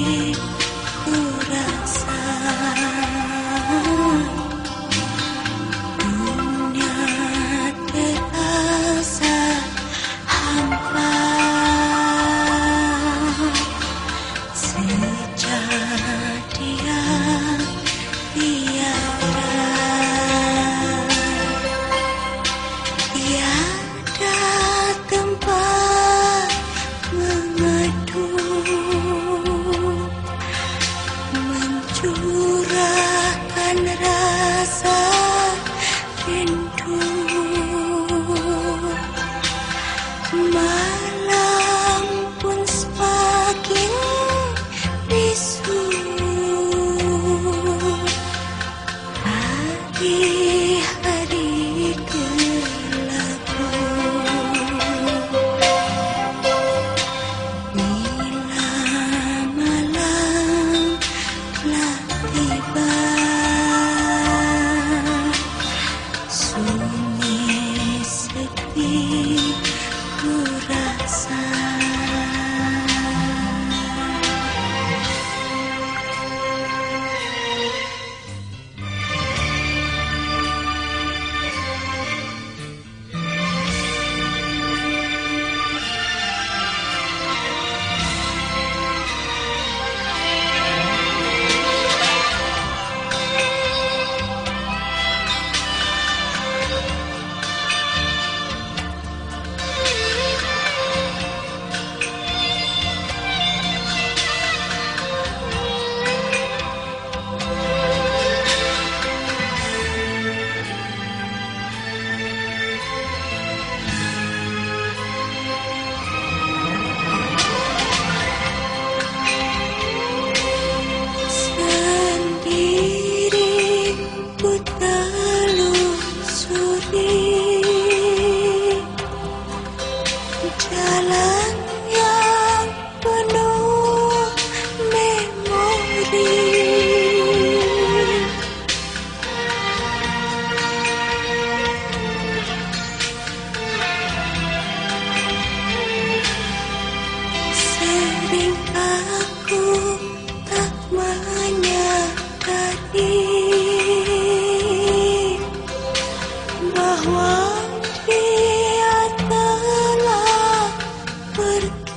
You. curahkan rasa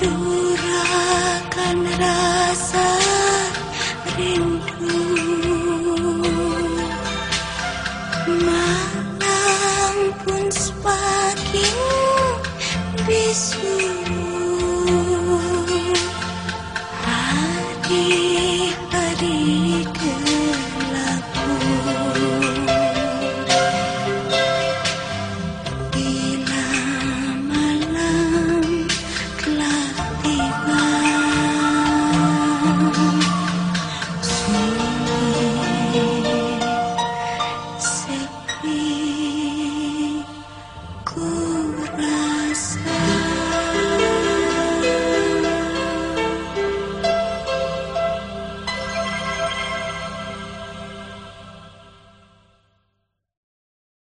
curahkan rasa rindu. Malam pun semakin bisu.